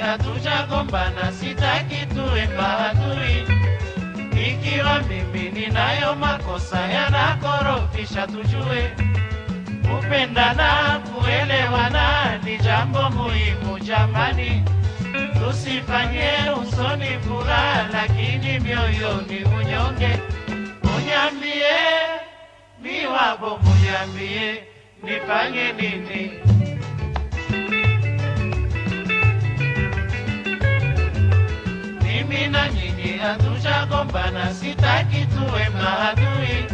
tushagombana, sitaki tuwe maadui. Ikiwa mimi ninayo makosa yanakorofisha, tujue kupendana, kuelewana ni jambo muhimu jamani. Tusifanye usoni furaha, lakini mioyoni unyonge. Munyambie miwabo, munyambie nifanye nini? Hatujagombana, sitaki tuwe maadui.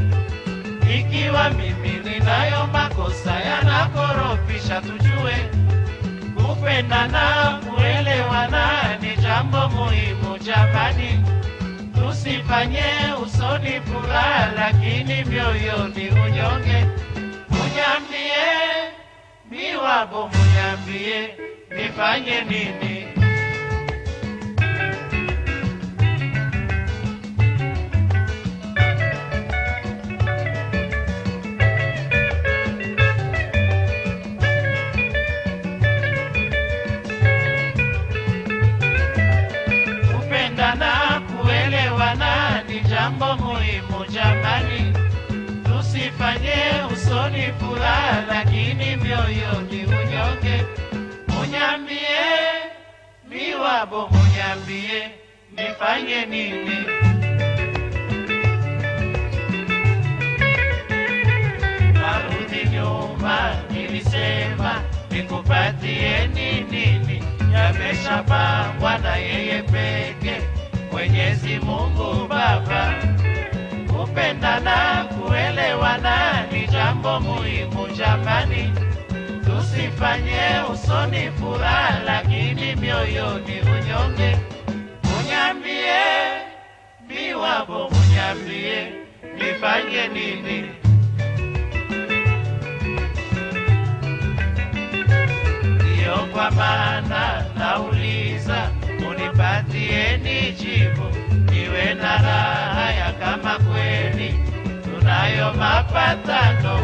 Ikiwa mimi ninayo makosa yanakorofisha, tujue kupendana, kuelewana ni jambo muhimu jamani. Tusifanye usoni furaha, lakini mioyoni unyonge. Munyambie miwabo, munyambie nifanye nini? Jambo muhimu jamani. Tusifanye usoni furaha, lakini mioyoni unyonge. Munyambie miwabo, munyambie nifanye nini? Narudi nyuma, nilisema nikupatie nini? Yameshapangwa na yeye Mwenyezi Mungu Baba. Kupendana, kuelewana ni jambo muhimu jamani. Tusifanye usoni furaha, lakini mioyoni unyonge. Munyambie miwabo, munyambie nifanye nini? Tunayo mapatano.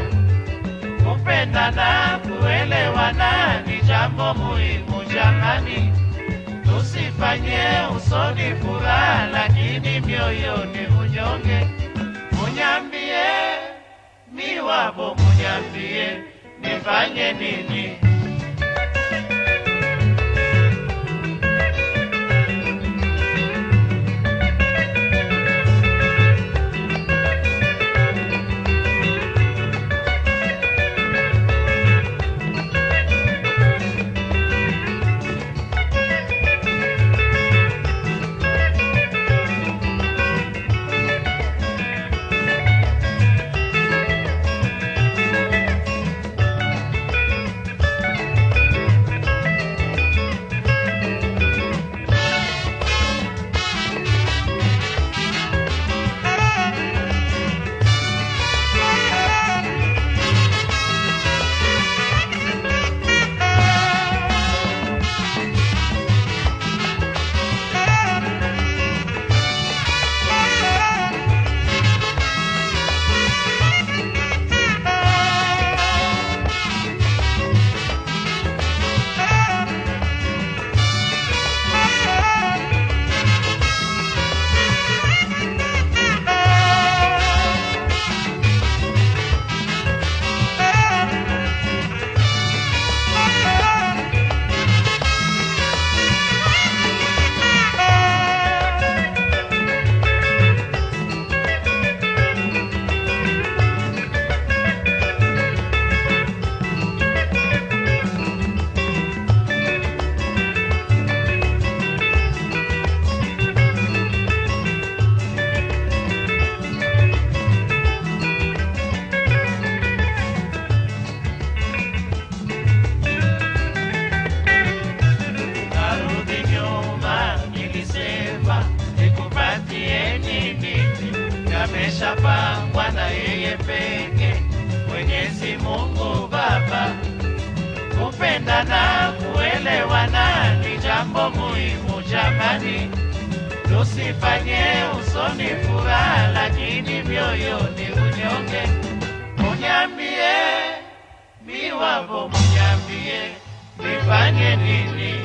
Kupendana, kuelewana ni jambo muhimu jamani. Tusifanye usoni furaha, lakini mioyoni unyonge. Munyambie miwapo, munyambie nifanye nini? Yameshapangwa na yeye peke, Mwenyezi Mungu Baba. Kupendana, kuelewana ni jambo muhimu jamani. Tusifanye usoni furaha, lakini mioyoni unyonge. Munyambie miwapo, munyambie nifanye nini?